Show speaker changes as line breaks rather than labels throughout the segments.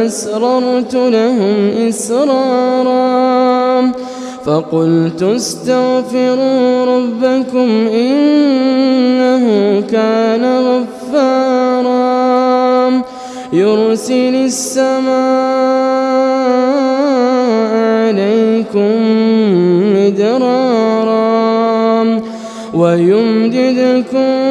وأسررت لهم إسرارا فقلت استغفروا ربكم إنه كان غفارا يرسل السماء عليكم مدرارا ويمددكم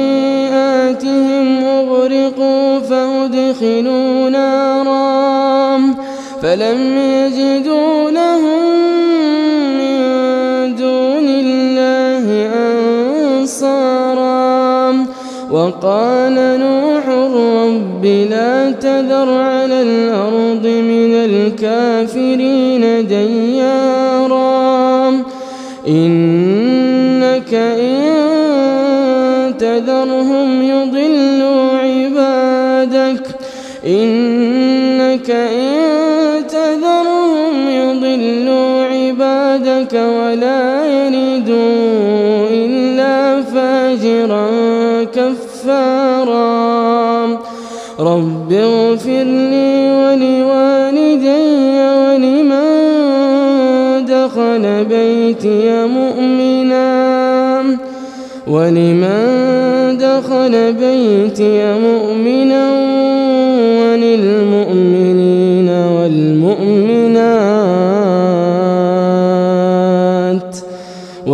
فأدخلوا نارا فلم يجدوا لهم من دون الله أنصارا. وقال نوح رب لا تذر على الأرض من الكافرين ديارا. إنك إن تذرهم إنك إن تذرهم يضلوا عبادك ولا يلدوا إلا فاجرا كفارا. رب اغفر لي ولوالدي ولمن دخل بيتي مؤمنا. ولمن دخل بيتي مؤمنا.